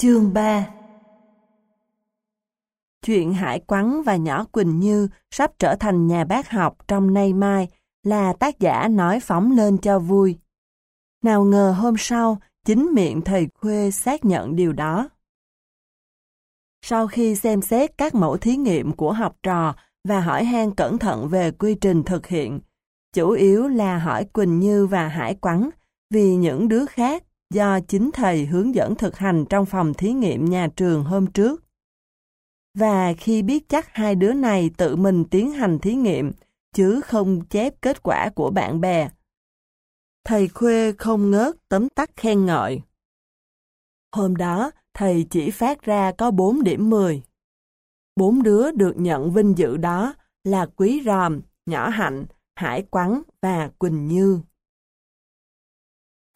Chương 3 Chuyện Hải Quắn và nhỏ Quỳnh Như sắp trở thành nhà bác học trong nay mai là tác giả nói phóng lên cho vui. Nào ngờ hôm sau, chính miệng thầy Khuê xác nhận điều đó. Sau khi xem xét các mẫu thí nghiệm của học trò và hỏi han cẩn thận về quy trình thực hiện, chủ yếu là hỏi Quỳnh Như và Hải Quắn vì những đứa khác do chính thầy hướng dẫn thực hành trong phòng thí nghiệm nhà trường hôm trước. Và khi biết chắc hai đứa này tự mình tiến hành thí nghiệm, chứ không chép kết quả của bạn bè. Thầy Khuê không ngớt tấm tắc khen ngợi. Hôm đó, thầy chỉ phát ra có 4 điểm 10. Bốn đứa được nhận vinh dự đó là Quý Ròm, Nhỏ Hạnh, Hải Quắn và Quỳnh Như.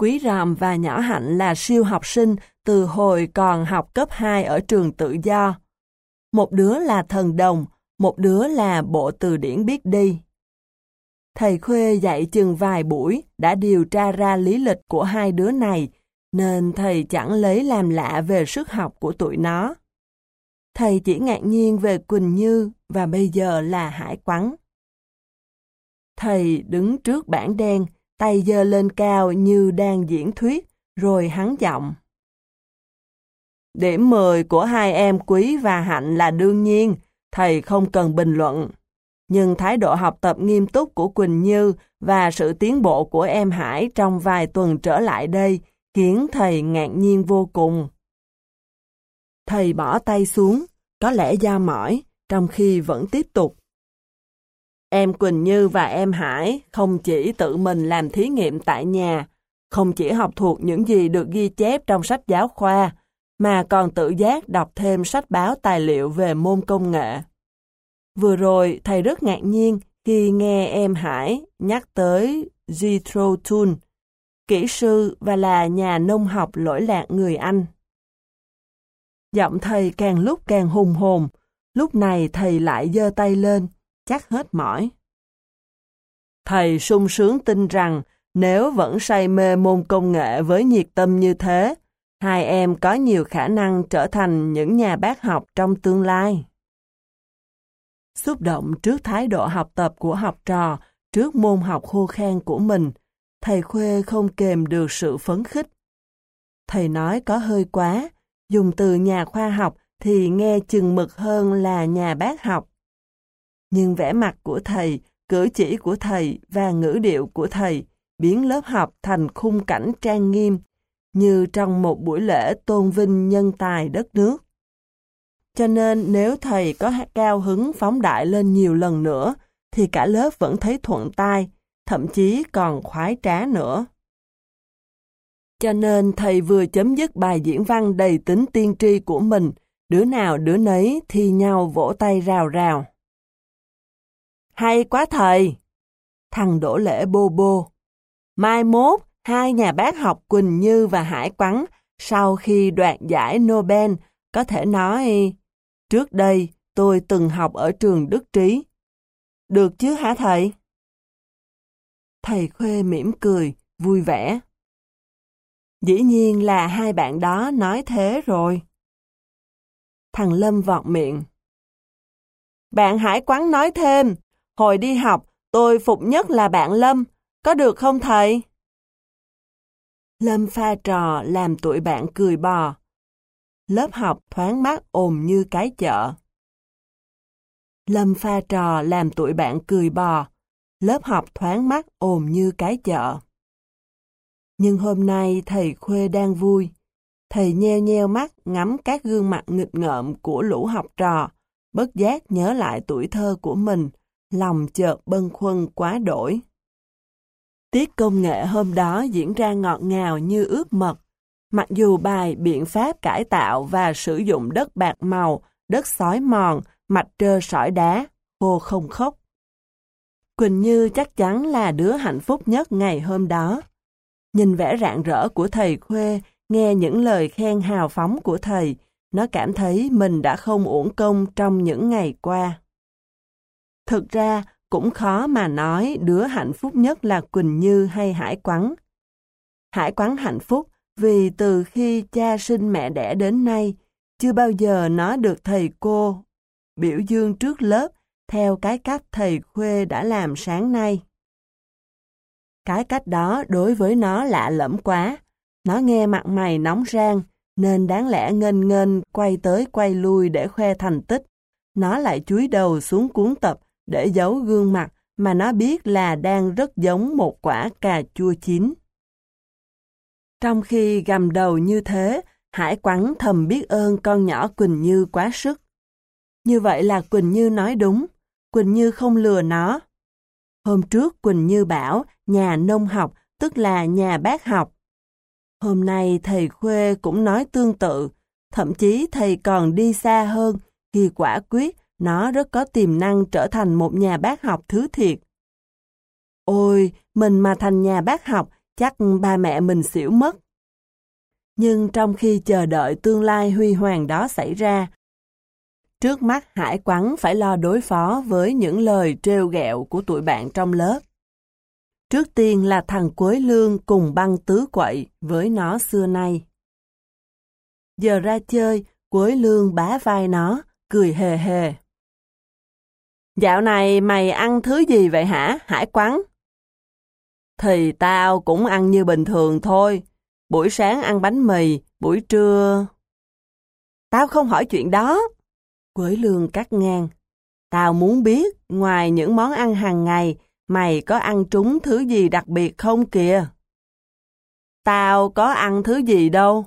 Quý Ròm và Nhỏ Hạnh là siêu học sinh từ hồi còn học cấp 2 ở trường tự do. Một đứa là thần đồng, một đứa là bộ từ điển biết đi. Thầy Khuê dạy chừng vài buổi đã điều tra ra lý lịch của hai đứa này, nên thầy chẳng lấy làm lạ về sức học của tụi nó. Thầy chỉ ngạc nhiên về Quỳnh Như và bây giờ là Hải Quắn. Thầy đứng trước bảng đen, tay giơ lên cao như đang diễn thuyết, rồi hắn giọng. Điểm 10 của hai em Quý và Hạnh là đương nhiên, thầy không cần bình luận. Nhưng thái độ học tập nghiêm túc của Quỳnh Như và sự tiến bộ của em Hải trong vài tuần trở lại đây khiến thầy ngạc nhiên vô cùng. Thầy bỏ tay xuống, có lẽ da mỏi, trong khi vẫn tiếp tục. Em Quỳnh Như và em Hải không chỉ tự mình làm thí nghiệm tại nhà, không chỉ học thuộc những gì được ghi chép trong sách giáo khoa, mà còn tự giác đọc thêm sách báo tài liệu về môn công nghệ. Vừa rồi, thầy rất ngạc nhiên khi nghe em Hải nhắc tới Jethro Tull, kỹ sư và là nhà nông học lỗi lạc người Anh. Giọng thầy càng lúc càng hùng hồn, lúc này thầy lại giơ tay lên, chắc hết mỏi. Thầy sung sướng tin rằng nếu vẫn say mê môn công nghệ với nhiệt tâm như thế, hai em có nhiều khả năng trở thành những nhà bác học trong tương lai. Xúc động trước thái độ học tập của học trò, trước môn học khô khan của mình, thầy Khuê không kềm được sự phấn khích. Thầy nói có hơi quá, dùng từ nhà khoa học thì nghe chừng mực hơn là nhà bác học. Nhưng vẻ mặt của thầy, cử chỉ của thầy và ngữ điệu của thầy biến lớp học thành khung cảnh trang nghiêm, như trong một buổi lễ tôn vinh nhân tài đất nước. Cho nên nếu thầy có cao hứng phóng đại lên nhiều lần nữa, thì cả lớp vẫn thấy thuận tai, thậm chí còn khoái trá nữa. Cho nên thầy vừa chấm dứt bài diễn văn đầy tính tiên tri của mình, đứa nào đứa nấy thi nhau vỗ tay rào rào. Hay quá thầy! Thằng đổ lễ bô bô. Mai mốt, hai nhà bác học Quỳnh Như và Hải Quắn sau khi đoạt giải Nobel có thể nói Trước đây, tôi từng học ở trường Đức Trí. Được chứ hả thầy? Thầy Khuê mỉm cười, vui vẻ. Dĩ nhiên là hai bạn đó nói thế rồi. Thằng Lâm vọt miệng. Bạn Hải Quán nói thêm, hồi đi học, tôi phục nhất là bạn Lâm, có được không thầy? Lâm pha trò làm tụi bạn cười bò. Lớp học thoáng mát ồn như cái chợ. Lâm pha trò làm tụi bạn cười bò. Lớp học thoáng mát ồn như cái chợ. Nhưng hôm nay thầy Khuê đang vui. Thầy nheo nheo mắt ngắm các gương mặt nghịch ngợm của lũ học trò, bất giác nhớ lại tuổi thơ của mình, lòng chợt bâng khuâng quá đổi. Tiết công nghệ hôm đó diễn ra ngọt ngào như ướp mật. Mặc dù bài biện pháp cải tạo và sử dụng đất bạc màu, đất sói mòn, mạch trơ sỏi đá, khô không khóc. Quỳnh Như chắc chắn là đứa hạnh phúc nhất ngày hôm đó. Nhìn vẻ rạng rỡ của thầy Khuê, nghe những lời khen hào phóng của thầy, nó cảm thấy mình đã không uổng công trong những ngày qua. Thực ra, cũng khó mà nói đứa hạnh phúc nhất là Quỳnh Như hay Hải Quắn. Hải Quắn hạnh phúc vì từ khi cha sinh mẹ đẻ đến nay, chưa bao giờ nó được thầy cô biểu dương trước lớp theo cái cách thầy Khuê đã làm sáng nay. Cái cách đó đối với nó lạ lẫm quá. Nó nghe mặt mày nóng rang, nên đáng lẽ ngênh ngênh quay tới quay lui để khoe thành tích. Nó lại chúi đầu xuống cuốn tập để giấu gương mặt mà nó biết là đang rất giống một quả cà chua chín. Trong khi gầm đầu như thế, Hải quắn thầm biết ơn con nhỏ Quỳnh Như quá sức. Như vậy là Quỳnh Như nói đúng, Quỳnh Như không lừa nó. Hôm trước Quỳnh Như bảo nhà nông học tức là nhà bác học. Hôm nay thầy Khuê cũng nói tương tự, thậm chí thầy còn đi xa hơn khi quả quyết nó rất có tiềm năng trở thành một nhà bác học thứ thiệt. Ôi, mình mà thành nhà bác học, chắc ba mẹ mình xỉu mất. Nhưng trong khi chờ đợi tương lai huy hoàng đó xảy ra, trước mắt Hải Quắn phải lo đối phó với những lời trêu ghẹo của tụi bạn trong lớp. Trước tiên là thằng Quế Lương cùng băng tứ quậy với nó xưa nay. Giờ ra chơi, Quế Lương bá vai nó, cười hề hề. Dạo này mày ăn thứ gì vậy hả, Hải Quắn? Thì tao cũng ăn như bình thường thôi. Buổi sáng ăn bánh mì, buổi trưa... Tao không hỏi chuyện đó. Quế Lương cắt ngang. Tao muốn biết, ngoài những món ăn hàng ngày, mày có ăn trúng thứ gì đặc biệt không kìa? Tao có ăn thứ gì đâu.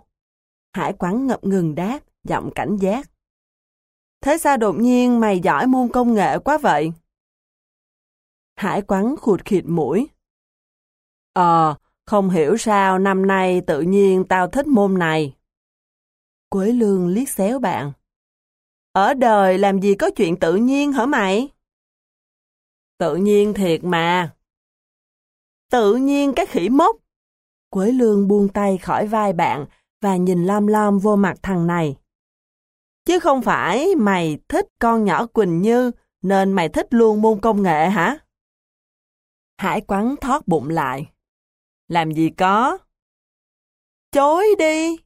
Hải quán ngập ngừng đáp, giọng cảnh giác. Thế sao đột nhiên mày giỏi môn công nghệ quá vậy? Hải quán khụt khịt mũi. Ờ, không hiểu sao năm nay tự nhiên tao thích môn này. Quế lương liếc xéo bạn. Ở đời làm gì có chuyện tự nhiên hả mày? Tự nhiên thiệt mà. Tự nhiên cái khỉ mốc. Quế lương buông tay khỏi vai bạn và nhìn lom lom vô mặt thằng này. Chứ không phải mày thích con nhỏ Quỳnh Như nên mày thích luôn môn công nghệ hả? Hải quắn thoát bụng lại. Làm gì có? Chối đi!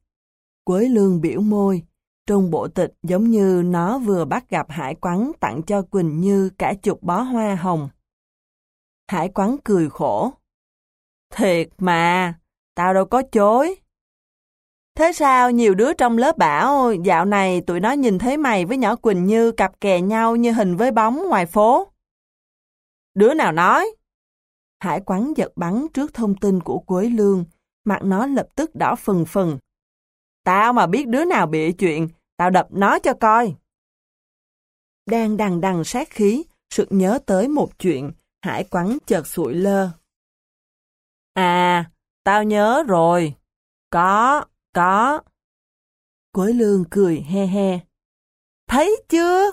Quế lương biểu môi. Trong bộ tịch giống như nó vừa bắt gặp hải quắn tặng cho Quỳnh Như cả chục bó hoa hồng. Hải quắn cười khổ. Thiệt mà, tao đâu có chối. Thế sao nhiều đứa trong lớp bảo dạo này tụi nó nhìn thấy mày với nhỏ Quỳnh Như cặp kè nhau như hình với bóng ngoài phố? Đứa nào nói? Hải quắn giật bắn trước thông tin của Quế Lương, mặt nó lập tức đỏ phừng phừng. Tao mà biết đứa nào bị chuyện, tao đập nó cho coi. Đang đằng đằng sát khí, sực nhớ tới một chuyện, hải quắn chợt sụi lơ. À, tao nhớ rồi. Có, có. Quế lương cười he he. Thấy chưa?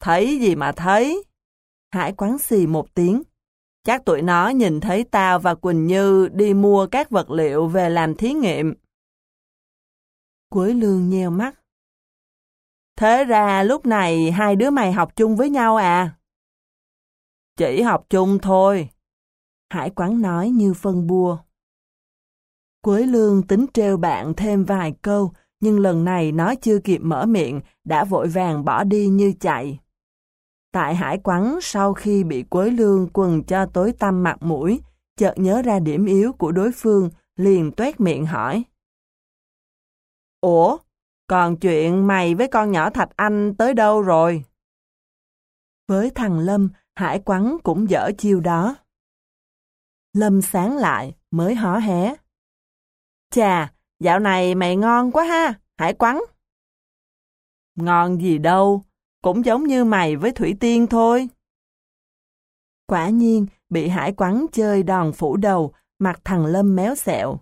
Thấy gì mà thấy? Hải quán xì một tiếng. Chắc tụi nó nhìn thấy tao và Quỳnh Như đi mua các vật liệu về làm thí nghiệm. Quế lương nheo mắt. Thế ra lúc này hai đứa mày học chung với nhau à? Chỉ học chung thôi. Hải quán nói như phân bua. Quế lương tính trêu bạn thêm vài câu, nhưng lần này nó chưa kịp mở miệng, đã vội vàng bỏ đi như chạy. Tại hải quắn sau khi bị quế lương quần cho tối tăm mặt mũi, chợt nhớ ra điểm yếu của đối phương, liền tuét miệng hỏi. Ủa, còn chuyện mày với con nhỏ Thạch Anh tới đâu rồi? Với thằng Lâm, hải quắn cũng dở chiêu đó. Lâm sáng lại, mới hó hé. Chà, dạo này mày ngon quá ha, hải quắn. Ngon gì đâu, cũng giống như mày với Thủy Tiên thôi. Quả nhiên, bị hải quắn chơi đòn phủ đầu, mặt thằng Lâm méo xẹo.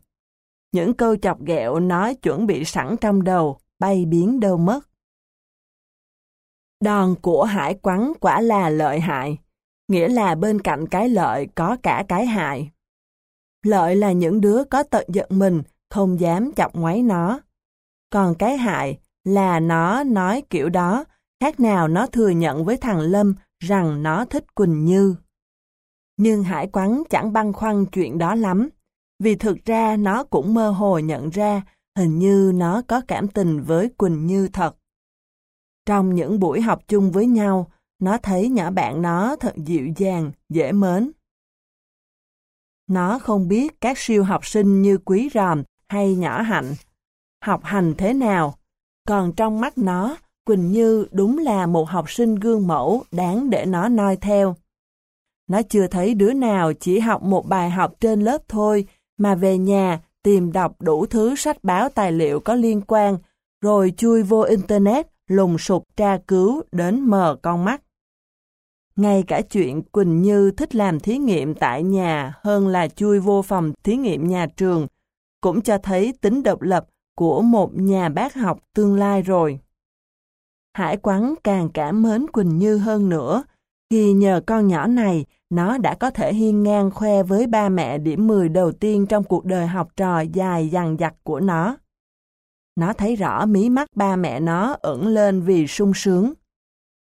Những câu chọc ghẹo nói chuẩn bị sẵn trong đầu, bay biến đâu mất. Đòn của hải quắn quả là lợi hại, nghĩa là bên cạnh cái lợi có cả cái hại. Lợi là những đứa có tận giận mình, không dám chọc ngoáy nó. Còn cái hại là nó nói kiểu đó, khác nào nó thừa nhận với thằng Lâm rằng nó thích Quỳnh Như. Nhưng Hải Quắn chẳng băn khoăn chuyện đó lắm. vì thực ra nó cũng mơ hồ nhận ra hình như nó có cảm tình với Quỳnh Như thật. Trong những buổi học chung với nhau, nó thấy nhỏ bạn nó thật dịu dàng, dễ mến. Nó không biết các siêu học sinh như Quý Ròm hay Nhỏ Hạnh học hành thế nào, còn trong mắt nó, Quỳnh Như đúng là một học sinh gương mẫu đáng để nó noi theo. Nó chưa thấy đứa nào chỉ học một bài học trên lớp thôi, mà về nhà tìm đọc đủ thứ sách báo tài liệu có liên quan, rồi chui vô Internet lùng sục tra cứu đến mờ con mắt. Ngay cả chuyện Quỳnh Như thích làm thí nghiệm tại nhà hơn là chui vô phòng thí nghiệm nhà trường, cũng cho thấy tính độc lập của một nhà bác học tương lai rồi. Hải Quắn càng cảm mến Quỳnh Như hơn nữa, khi nhờ con nhỏ này, nó đã có thể hiên ngang khoe với ba mẹ điểm 10 đầu tiên trong cuộc đời học trò dài dằng dặc của nó. Nó thấy rõ mí mắt ba mẹ nó ẩn lên vì sung sướng.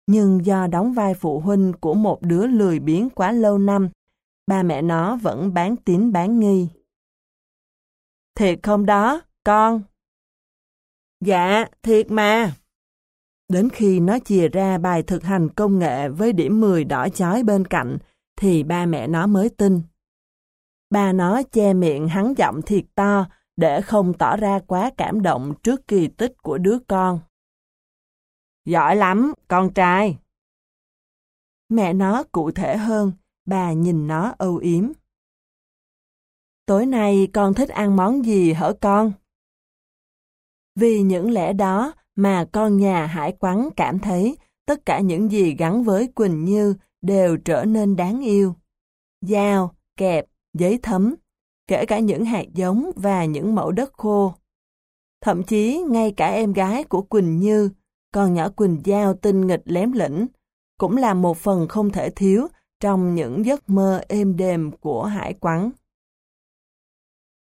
Nhưng do đóng vai phụ huynh của một đứa lười biếng quá lâu năm, ba mẹ nó vẫn bán tín bán nghi. Thiệt không đó, con? Dạ, thiệt mà. Đến khi nó chìa ra bài thực hành công nghệ với điểm 10 đỏ chói bên cạnh, thì ba mẹ nó mới tin. Ba nó che miệng hắn giọng thiệt to để không tỏ ra quá cảm động trước kỳ tích của đứa con. Giỏi lắm, con trai. Mẹ nó cụ thể hơn, bà nhìn nó âu yếm. Tối nay con thích ăn món gì hở con? Vì những lẽ đó mà con nhà hải quắn cảm thấy tất cả những gì gắn với Quỳnh Như đều trở nên đáng yêu. Dao, kẹp, giấy thấm, kể cả những hạt giống và những mẫu đất khô. Thậm chí ngay cả em gái của Quỳnh Như, con nhỏ Quỳnh Giao tinh nghịch lém lĩnh, cũng là một phần không thể thiếu trong những giấc mơ êm đềm của hải quắn.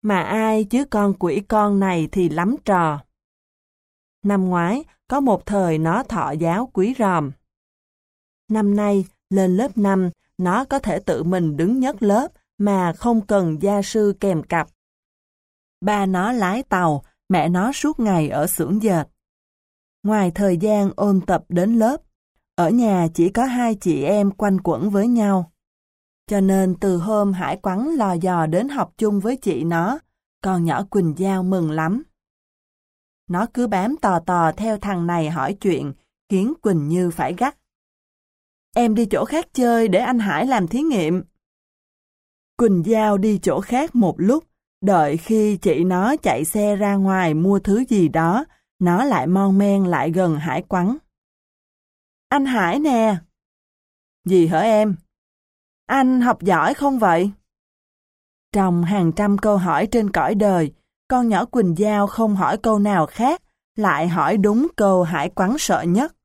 Mà ai chứ con quỷ con này thì lắm trò. Năm ngoái, có một thời nó thọ giáo quý ròm. Năm nay, lên lớp 5, nó có thể tự mình đứng nhất lớp mà không cần gia sư kèm cặp. Ba nó lái tàu, mẹ nó suốt ngày ở xưởng dệt. Ngoài thời gian ôn tập đến lớp, ở nhà chỉ có hai chị em quanh quẩn với nhau. Cho nên từ hôm Hải Quắn lò dò đến học chung với chị nó, con nhỏ Quỳnh Giao mừng lắm. Nó cứ bám tò tò theo thằng này hỏi chuyện, khiến Quỳnh Như phải gắt. Em đi chỗ khác chơi để anh Hải làm thí nghiệm. Quỳnh Giao đi chỗ khác một lúc, đợi khi chị nó chạy xe ra ngoài mua thứ gì đó, nó lại mon men lại gần Hải quắn. Anh Hải nè! Gì hả em? Anh học giỏi không vậy? Trong hàng trăm câu hỏi trên cõi đời, con nhỏ Quỳnh Giao không hỏi câu nào khác, lại hỏi đúng câu Hải quắn sợ nhất.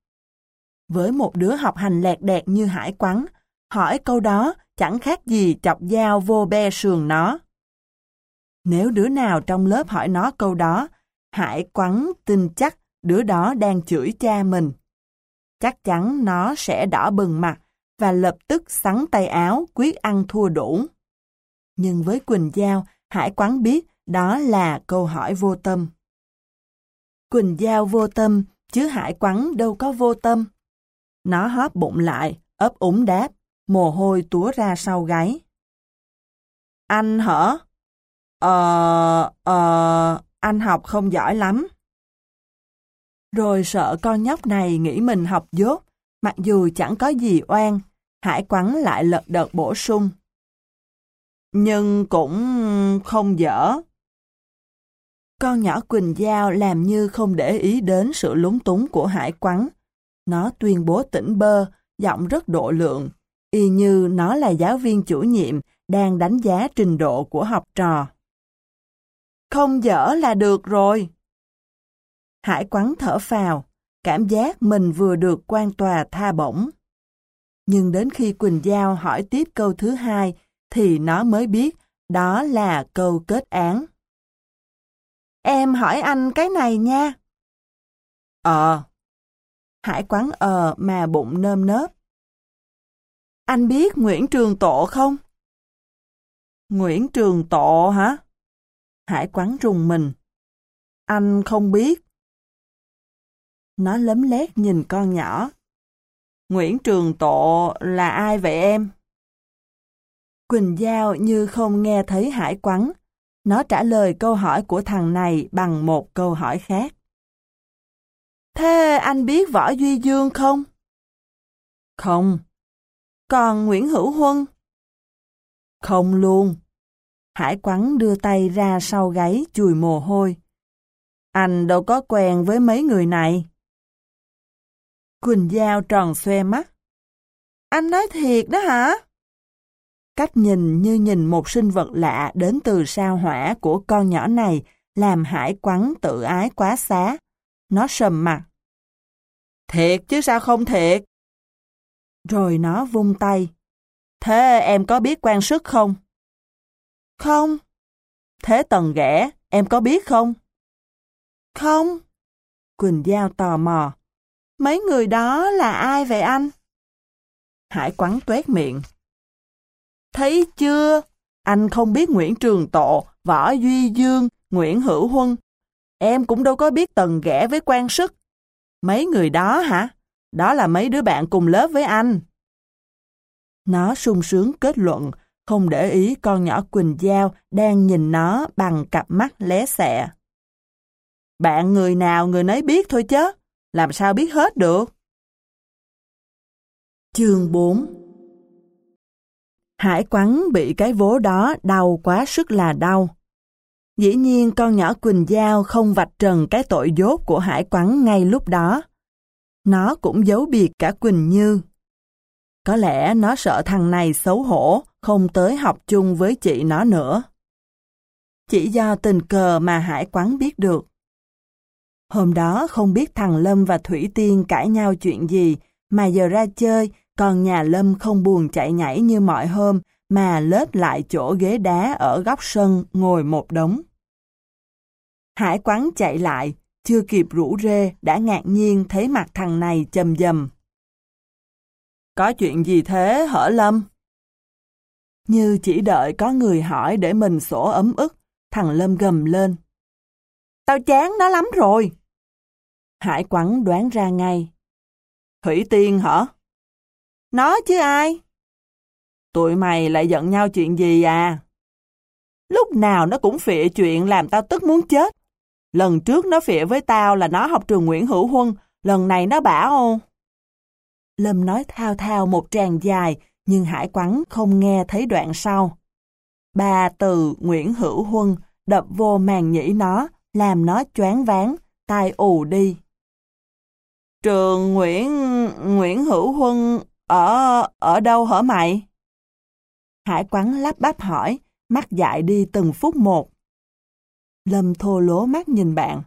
Với một đứa học hành lẹt đẹt như Hải quắn, hỏi câu đó chẳng khác gì chọc dao vô be sườn nó. Nếu đứa nào trong lớp hỏi nó câu đó, Hải quắn tin chắc đứa đó đang chửi cha mình. Chắc chắn nó sẽ đỏ bừng mặt và lập tức sắn tay áo quyết ăn thua đủ. Nhưng với Quỳnh Giao, Hải quắn biết đó là câu hỏi vô tâm. Quỳnh Giao vô tâm, chứ Hải quắn đâu có vô tâm. Nó hóp bụng lại, ấp úng đáp, mồ hôi túa ra sau gáy. Anh hả? Ờ, ờ, anh học không giỏi lắm. Rồi sợ con nhóc này nghĩ mình học dốt, mặc dù chẳng có gì oan, Hải quắn lại lật đật bổ sung. Nhưng cũng không dở. Con nhỏ Quỳnh Giao làm như không để ý đến sự lúng túng của Hải quắn. Nó tuyên bố tỉnh bơ, giọng rất độ lượng, y như nó là giáo viên chủ nhiệm đang đánh giá trình độ của học trò. Không dở là được rồi. Hải quắn thở phào, cảm giác mình vừa được quan tòa tha bổng. Nhưng đến khi Quỳnh Giao hỏi tiếp câu thứ hai, thì nó mới biết đó là câu kết án. Em hỏi anh cái này nha. Ờ. Hải quán ờ mà bụng nơm nớp. Anh biết Nguyễn Trường Tộ không? Nguyễn Trường Tộ hả? Hải Quán rùng mình. Anh không biết. Nó lấm lét nhìn con nhỏ. Nguyễn Trường Tộ là ai vậy em? Quỳnh Giao như không nghe thấy hải quắn. Nó trả lời câu hỏi của thằng này bằng một câu hỏi khác. Thế anh biết Võ Duy Dương không? Không. Còn Nguyễn Hữu Huân? Không luôn. Hải quắn đưa tay ra sau gáy chùi mồ hôi. Anh đâu có quen với mấy người này. Quỳnh Giao tròn xoe mắt. Anh nói thiệt đó hả? Cách nhìn như nhìn một sinh vật lạ đến từ sao hỏa của con nhỏ này làm hải quắn tự ái quá xá. Nó sầm mặt. Thiệt chứ sao không thiệt? Rồi nó vung tay. Thế em có biết quan sức không? Không. Thế tần ghẻ, em có biết không? Không. Quỳnh Giao tò mò. Mấy người đó là ai vậy anh? Hải quắn tuét miệng. Thấy chưa? Anh không biết Nguyễn Trường Tộ, Võ Duy Dương, Nguyễn Hữu Huân. Em cũng đâu có biết tần ghẻ với quan sức. Mấy người đó hả? Đó là mấy đứa bạn cùng lớp với anh. Nó sung sướng kết luận, không để ý con nhỏ Quỳnh Giao đang nhìn nó bằng cặp mắt lé xẹ. Bạn người nào người nấy biết thôi chứ, làm sao biết hết được? Chương 4 Hải quắn bị cái vố đó đau quá sức là đau. Dĩ nhiên con nhỏ Quỳnh Giao không vạch trần cái tội dốt của hải quắn ngay lúc đó. Nó cũng giấu biệt cả Quỳnh Như. Có lẽ nó sợ thằng này xấu hổ, không tới học chung với chị nó nữa. Chỉ do tình cờ mà Hải Quắn biết được. Hôm đó không biết thằng Lâm và Thủy Tiên cãi nhau chuyện gì, mà giờ ra chơi, còn nhà Lâm không buồn chạy nhảy như mọi hôm, mà lết lại chỗ ghế đá ở góc sân ngồi một đống. Hải Quán chạy lại, chưa kịp rủ rê đã ngạc nhiên thấy mặt thằng này chầm dầm. Có chuyện gì thế hở Lâm? Như chỉ đợi có người hỏi để mình sổ ấm ức, thằng Lâm gầm lên. Tao chán nó lắm rồi. Hải quắn đoán ra ngay. Thủy Tiên hả? Nó chứ ai? Tụi mày lại giận nhau chuyện gì à? Lúc nào nó cũng phịa chuyện làm tao tức muốn chết. Lần trước nó phịa với tao là nó học trường Nguyễn Hữu Huân, lần này nó bảo... Lâm nói thao thao một tràng dài, nhưng Hải Quắn không nghe thấy đoạn sau. Ba từ Nguyễn Hữu Huân đập vô màn nhĩ nó, làm nó choáng váng, tai ù đi. Trường Nguyễn Nguyễn Hữu Huân ở ở đâu hả mày? Hải Quắn lắp bắp hỏi, mắt dại đi từng phút một. Lâm thô lố mắt nhìn bạn.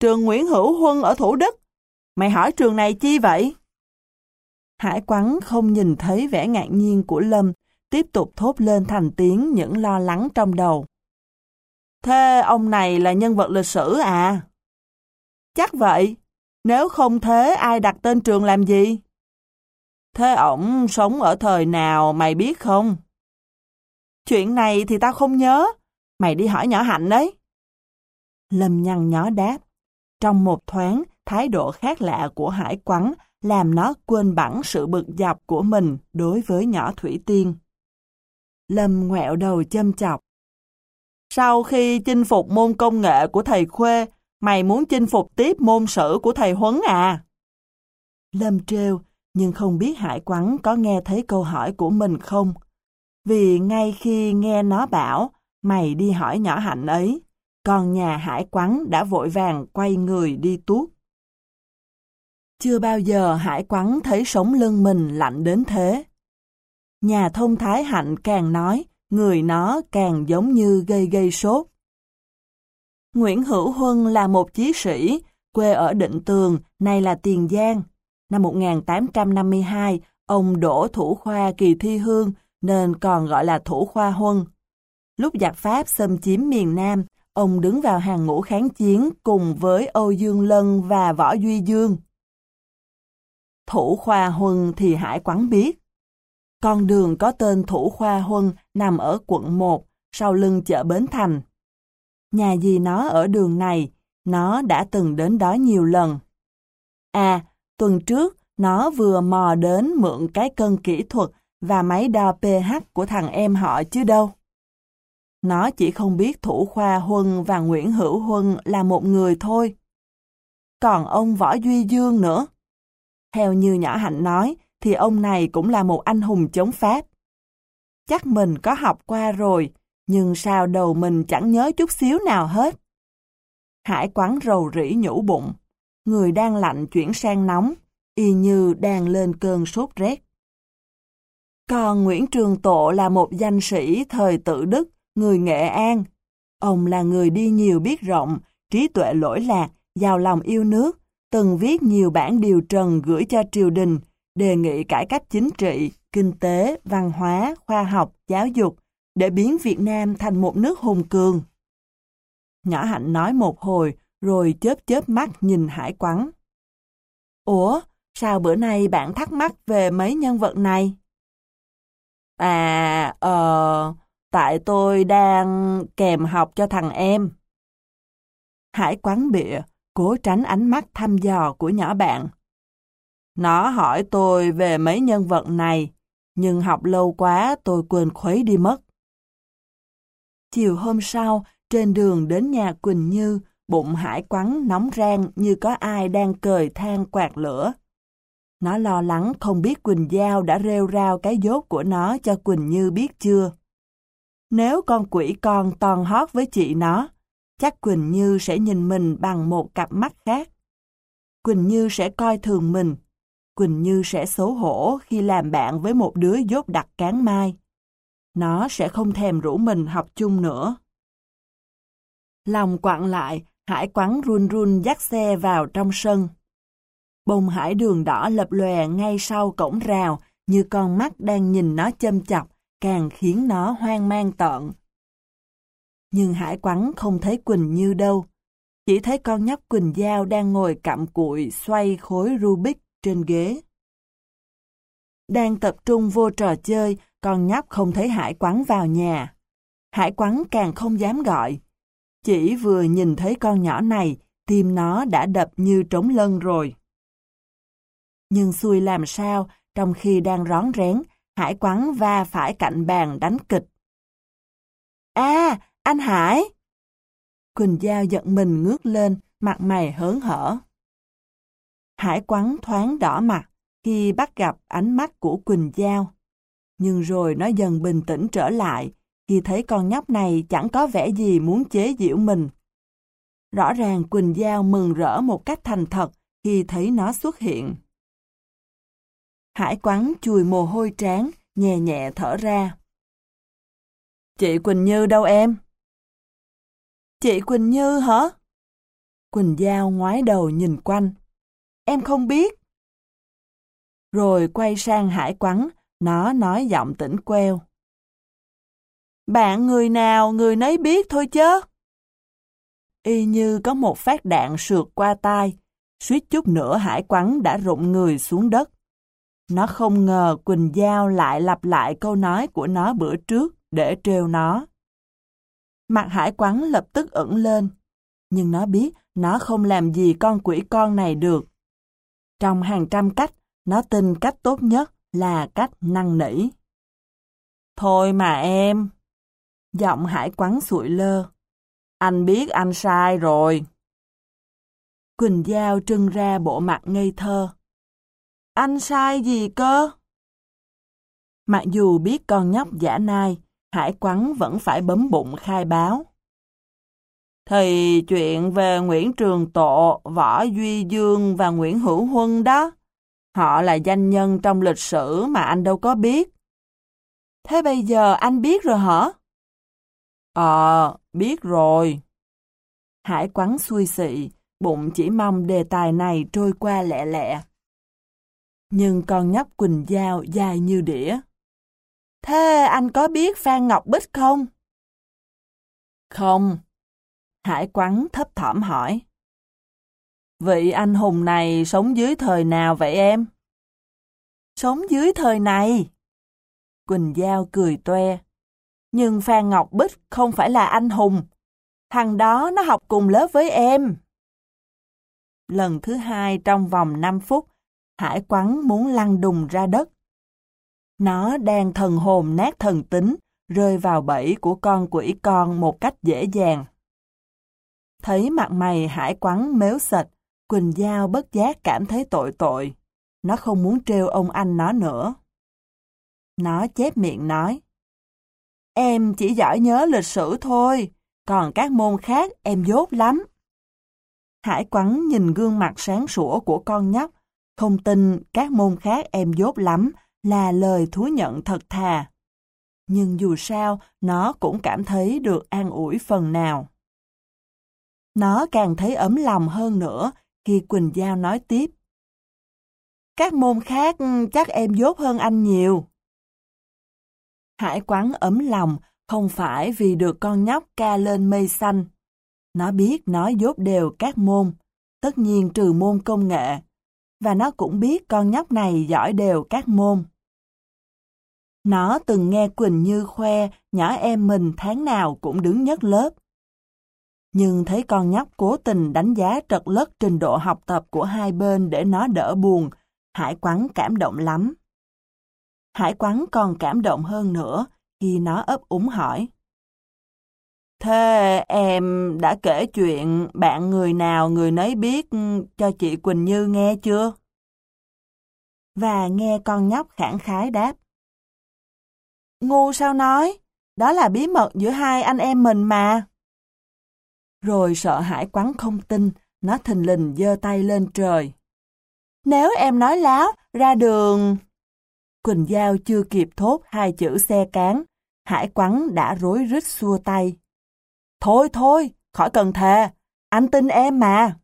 Trường Nguyễn Hữu Huân ở Thủ Đức. Mày hỏi trường này chi vậy? Hải quắn không nhìn thấy vẻ ngạc nhiên của Lâm, tiếp tục thốt lên thành tiếng những lo lắng trong đầu. Thế ông này là nhân vật lịch sử à? Chắc vậy. Nếu không thế ai đặt tên trường làm gì? Thế ổng sống ở thời nào mày biết không? Chuyện này thì tao không nhớ. Mày đi hỏi nhỏ Hạnh đấy. Lâm nhăn nhó đáp. Trong một thoáng, thái độ khác lạ của hải quắn làm nó quên bẵng sự bực dọc của mình đối với nhỏ Thủy Tiên. Lâm ngoẹo đầu châm chọc. Sau khi chinh phục môn công nghệ của thầy Khuê, mày muốn chinh phục tiếp môn sử của thầy Huấn à? Lâm trêu, nhưng không biết Hải Quắn có nghe thấy câu hỏi của mình không. Vì ngay khi nghe nó bảo, mày đi hỏi nhỏ hạnh ấy, còn nhà Hải Quắn đã vội vàng quay người đi tuốt. Chưa bao giờ hải quắn thấy sống lưng mình lạnh đến thế. Nhà thông thái hạnh càng nói, người nó càng giống như gây gây sốt. Nguyễn Hữu Huân là một chí sĩ, quê ở Định Tường, nay là Tiền Giang. Năm 1852, ông đổ thủ khoa kỳ thi hương, nên còn gọi là thủ khoa Huân. Lúc giặc Pháp xâm chiếm miền Nam, ông đứng vào hàng ngũ kháng chiến cùng với Âu Dương Lân và Võ Duy Dương. Thủ Khoa Huân thì Hải quán biết. Con đường có tên Thủ Khoa Huân nằm ở quận 1, sau lưng chợ Bến Thành. Nhà gì nó ở đường này, nó đã từng đến đó nhiều lần. À, tuần trước, nó vừa mò đến mượn cái cân kỹ thuật và máy đo pH của thằng em họ chứ đâu. Nó chỉ không biết Thủ Khoa Huân và Nguyễn Hữu Huân là một người thôi. Còn ông Võ Duy Dương nữa. Theo như nhỏ hạnh nói, thì ông này cũng là một anh hùng chống Pháp. Chắc mình có học qua rồi, nhưng sao đầu mình chẳng nhớ chút xíu nào hết. Hải quán rầu rĩ nhũ bụng, người đang lạnh chuyển sang nóng, y như đang lên cơn sốt rét. Còn Nguyễn Trường Tộ là một danh sĩ thời tự Đức, người Nghệ An. Ông là người đi nhiều biết rộng, trí tuệ lỗi lạc, giàu lòng yêu nước, từng viết nhiều bản điều trần gửi cho triều đình, đề nghị cải cách chính trị, kinh tế, văn hóa, khoa học, giáo dục, để biến Việt Nam thành một nước hùng cường. Nhỏ Hạnh nói một hồi, rồi chớp chớp mắt nhìn Hải Quắn. Ủa, sao bữa nay bạn thắc mắc về mấy nhân vật này? À, ờ, tại tôi đang kèm học cho thằng em. Hải quán bịa, cố tránh ánh mắt thăm dò của nhỏ bạn. Nó hỏi tôi về mấy nhân vật này, nhưng học lâu quá tôi quên khuấy đi mất. Chiều hôm sau, trên đường đến nhà Quỳnh Như, bụng hải quắn nóng rang như có ai đang cời than quạt lửa. Nó lo lắng không biết Quỳnh Giao đã rêu rao cái dốt của nó cho Quỳnh Như biết chưa. Nếu con quỷ con toàn hót với chị nó, chắc Quỳnh Như sẽ nhìn mình bằng một cặp mắt khác. Quỳnh Như sẽ coi thường mình. Quỳnh Như sẽ xấu hổ khi làm bạn với một đứa dốt đặc cán mai. Nó sẽ không thèm rủ mình học chung nữa. Lòng quặn lại, Hải quắn run run dắt xe vào trong sân. Bông hải đường đỏ lập lòe ngay sau cổng rào, như con mắt đang nhìn nó châm chọc, càng khiến nó hoang mang tợn. Nhưng hải quắn không thấy Quỳnh Như đâu. Chỉ thấy con nhóc Quỳnh Giao đang ngồi cặm cụi xoay khối Rubik trên ghế. Đang tập trung vô trò chơi, con nhóc không thấy hải Quán vào nhà. Hải Quán càng không dám gọi. Chỉ vừa nhìn thấy con nhỏ này, tim nó đã đập như trống lân rồi. Nhưng xui làm sao, trong khi đang rón rén, Hải Quán va phải cạnh bàn đánh kịch. À, anh Hải! Quỳnh Giao giận mình ngước lên, mặt mày hớn hở. Hải Quán thoáng đỏ mặt khi bắt gặp ánh mắt của Quỳnh Giao. Nhưng rồi nó dần bình tĩnh trở lại khi thấy con nhóc này chẳng có vẻ gì muốn chế giễu mình. Rõ ràng Quỳnh Giao mừng rỡ một cách thành thật khi thấy nó xuất hiện. Hải quắn chùi mồ hôi trán, nhẹ nhẹ thở ra. Chị Quỳnh Như đâu em? Chị Quỳnh Như hả? Quỳnh Giao ngoái đầu nhìn quanh. Em không biết. Rồi quay sang hải quắn, nó nói giọng tỉnh queo. Bạn người nào người nấy biết thôi chứ. Y như có một phát đạn sượt qua tai, suýt chút nữa hải quắn đã rụng người xuống đất. Nó không ngờ Quỳnh Giao lại lặp lại câu nói của nó bữa trước để trêu nó. Mặt hải quắn lập tức ẩn lên, nhưng nó biết nó không làm gì con quỷ con này được. Trong hàng trăm cách, nó tin cách tốt nhất là cách năng nỉ. Thôi mà em. Giọng hải quắn sụi lơ. Anh biết anh sai rồi. Quỳnh Giao trưng ra bộ mặt ngây thơ. Anh sai gì cơ? Mặc dù biết con nhóc giả nai, Hải Quắn vẫn phải bấm bụng khai báo. Thì chuyện về Nguyễn Trường Tộ, Võ Duy Dương và Nguyễn Hữu Huân đó, họ là danh nhân trong lịch sử mà anh đâu có biết. Thế bây giờ anh biết rồi hả? Ờ, biết rồi. Hải Quắn xuôi xị, bụng chỉ mong đề tài này trôi qua lẹ lẹ. Nhưng con nhóc Quỳnh Giao dài như đĩa. Thế anh có biết Phan Ngọc Bích không? Không. Hải quắn thấp thỏm hỏi. Vị anh hùng này sống dưới thời nào vậy em? Sống dưới thời này. Quỳnh Giao cười toe. Nhưng Phan Ngọc Bích không phải là anh hùng. Thằng đó nó học cùng lớp với em. Lần thứ hai trong vòng 5 phút, Hải quắn muốn lăn đùng ra đất. Nó đang thần hồn nát thần tính, rơi vào bẫy của con quỷ con một cách dễ dàng. Thấy mặt mày hải quắn méo sệt, Quỳnh Giao bất giác cảm thấy tội tội. Nó không muốn trêu ông anh nó nữa. Nó chép miệng nói. Em chỉ giỏi nhớ lịch sử thôi, còn các môn khác em dốt lắm. Hải quắn nhìn gương mặt sáng sủa của con nhóc, không tin các môn khác em dốt lắm là lời thú nhận thật thà. Nhưng dù sao, nó cũng cảm thấy được an ủi phần nào. Nó càng thấy ấm lòng hơn nữa khi Quỳnh Giao nói tiếp. Các môn khác ừ, chắc em dốt hơn anh nhiều. Hải quán ấm lòng không phải vì được con nhóc ca lên mây xanh. Nó biết nó dốt đều các môn, tất nhiên trừ môn công nghệ. Và nó cũng biết con nhóc này giỏi đều các môn. Nó từng nghe Quỳnh Như khoe nhỏ em mình tháng nào cũng đứng nhất lớp. Nhưng thấy con nhóc cố tình đánh giá trật lất trình độ học tập của hai bên để nó đỡ buồn, Hải Quắn cảm động lắm. Hải Quắn còn cảm động hơn nữa khi nó ấp úng hỏi. Thế em đã kể chuyện bạn người nào người nấy biết cho chị Quỳnh Như nghe chưa? Và nghe con nhóc khẳng khái đáp. Ngu sao nói, đó là bí mật giữa hai anh em mình mà. Rồi sợ hãi quắn không tin, nó thình lình giơ tay lên trời. Nếu em nói láo, ra đường... Quỳnh Giao chưa kịp thốt hai chữ xe cán, hải quắn đã rối rít xua tay. Thôi thôi, khỏi cần thề, anh tin em mà.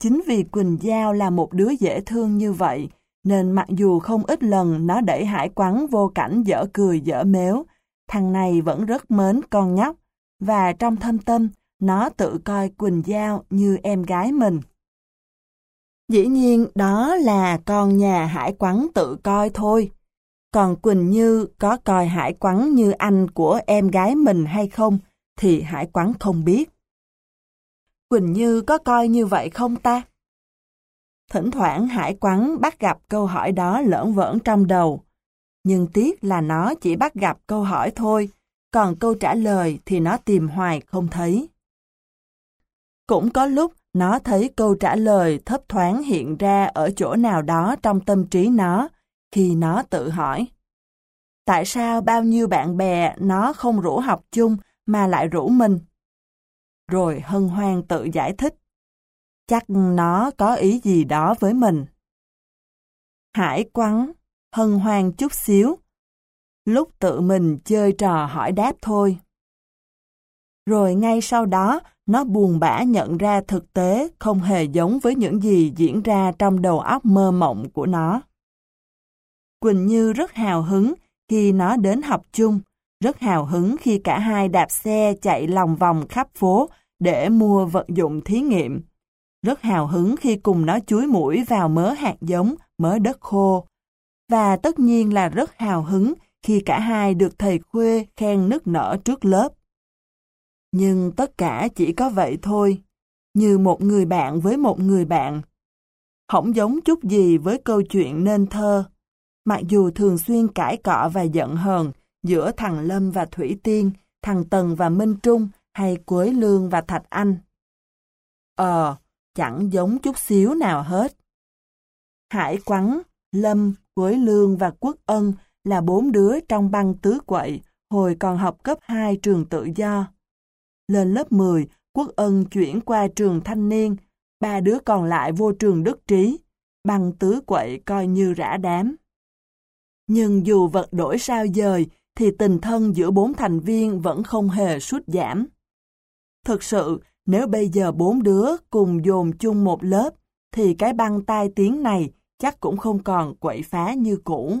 Chính vì Quỳnh Giao là một đứa dễ thương như vậy, nên mặc dù không ít lần nó đẩy hải quắn vô cảnh dở cười dở méo, thằng này vẫn rất mến con nhóc, và trong thâm tâm, nó tự coi Quỳnh Giao như em gái mình. Dĩ nhiên đó là con nhà hải quắn tự coi thôi. Còn Quỳnh Như có coi hải quắn như anh của em gái mình hay không thì hải quắn không biết. Quỳnh Như có coi như vậy không ta? Thỉnh thoảng hải quắn bắt gặp câu hỏi đó lỡn vỡn trong đầu. Nhưng tiếc là nó chỉ bắt gặp câu hỏi thôi, còn câu trả lời thì nó tìm hoài không thấy. Cũng có lúc nó thấy câu trả lời thấp thoáng hiện ra ở chỗ nào đó trong tâm trí nó, khi nó tự hỏi. Tại sao bao nhiêu bạn bè nó không rủ học chung mà lại rủ mình? Rồi hân hoan tự giải thích. Chắc nó có ý gì đó với mình. Hải quắn, hân hoan chút xíu. Lúc tự mình chơi trò hỏi đáp thôi. Rồi ngay sau đó, nó buồn bã nhận ra thực tế không hề giống với những gì diễn ra trong đầu óc mơ mộng của nó. Quỳnh Như rất hào hứng khi nó đến học chung, rất hào hứng khi cả hai đạp xe chạy lòng vòng khắp phố để mua vật dụng thí nghiệm. Rất hào hứng khi cùng nó chuối mũi vào mớ hạt giống, mớ đất khô. Và tất nhiên là rất hào hứng khi cả hai được thầy khuê khen nức nở trước lớp. Nhưng tất cả chỉ có vậy thôi, như một người bạn với một người bạn. Không giống chút gì với câu chuyện nên thơ. Mặc dù thường xuyên cãi cọ và giận hờn giữa thằng Lâm và Thủy Tiên, thằng Tần và Minh Trung hay Quế Lương và Thạch Anh. Ờ, chẳng giống chút xíu nào hết. Hải Quắn, Lâm, Quế Lương và Quốc Ân là bốn đứa trong băng tứ quậy hồi còn học cấp 2 trường tự do. Lên lớp 10, Quốc Ân chuyển qua trường thanh niên, ba đứa còn lại vô trường đức trí, băng tứ quậy coi như rã đám. Nhưng dù vật đổi sao dời, thì tình thân giữa bốn thành viên vẫn không hề sút giảm. Thực sự, nếu bây giờ bốn đứa cùng dồn chung một lớp, thì cái băng tai tiếng này chắc cũng không còn quậy phá như cũ.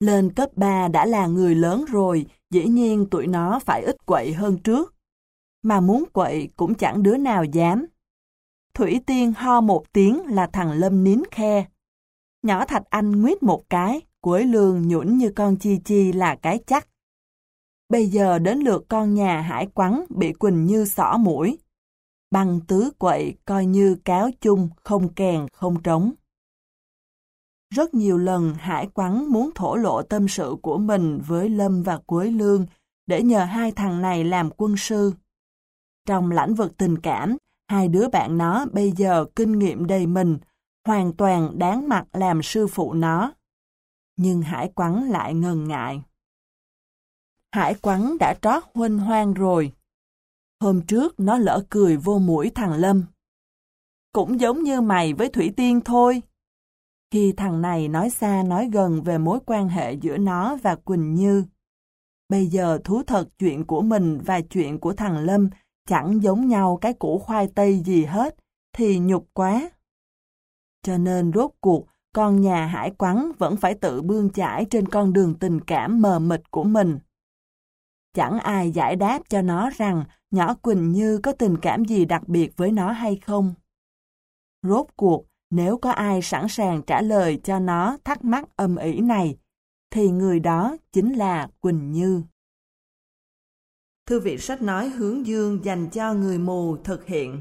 Lên cấp 3 đã là người lớn rồi, dĩ nhiên tụi nó phải ít quậy hơn trước. Mà muốn quậy cũng chẳng đứa nào dám. Thủy Tiên ho một tiếng là thằng Lâm nín khe. Nhỏ Thạch Anh nguyết một cái, cuối lương nhũn như con chi chi là cái chắc. Bây giờ đến lượt con nhà hải quắn bị Quỳnh Như xỏ mũi. Băng tứ quậy coi như cáo chung không kèn không trống. Rất nhiều lần Hải Quắn muốn thổ lộ tâm sự của mình với Lâm và Quế Lương để nhờ hai thằng này làm quân sư. Trong lãnh vực tình cảm, hai đứa bạn nó bây giờ kinh nghiệm đầy mình, hoàn toàn đáng mặt làm sư phụ nó. Nhưng Hải Quắn lại ngần ngại. Hải Quắn đã trót huynh hoang rồi. Hôm trước nó lỡ cười vô mũi thằng Lâm. Cũng giống như mày với Thủy Tiên thôi. Khi thằng này nói xa nói gần về mối quan hệ giữa nó và Quỳnh Như. Bây giờ thú thật chuyện của mình và chuyện của thằng Lâm chẳng giống nhau cái củ khoai tây gì hết, thì nhục quá. Cho nên rốt cuộc, con nhà hải quắn vẫn phải tự bươn chải trên con đường tình cảm mờ mịt của mình. Chẳng ai giải đáp cho nó rằng nhỏ Quỳnh Như có tình cảm gì đặc biệt với nó hay không. Rốt cuộc, nếu có ai sẵn sàng trả lời cho nó thắc mắc âm ỉ này, thì người đó chính là Quỳnh Như. Thư viện sách nói hướng dương dành cho người mù thực hiện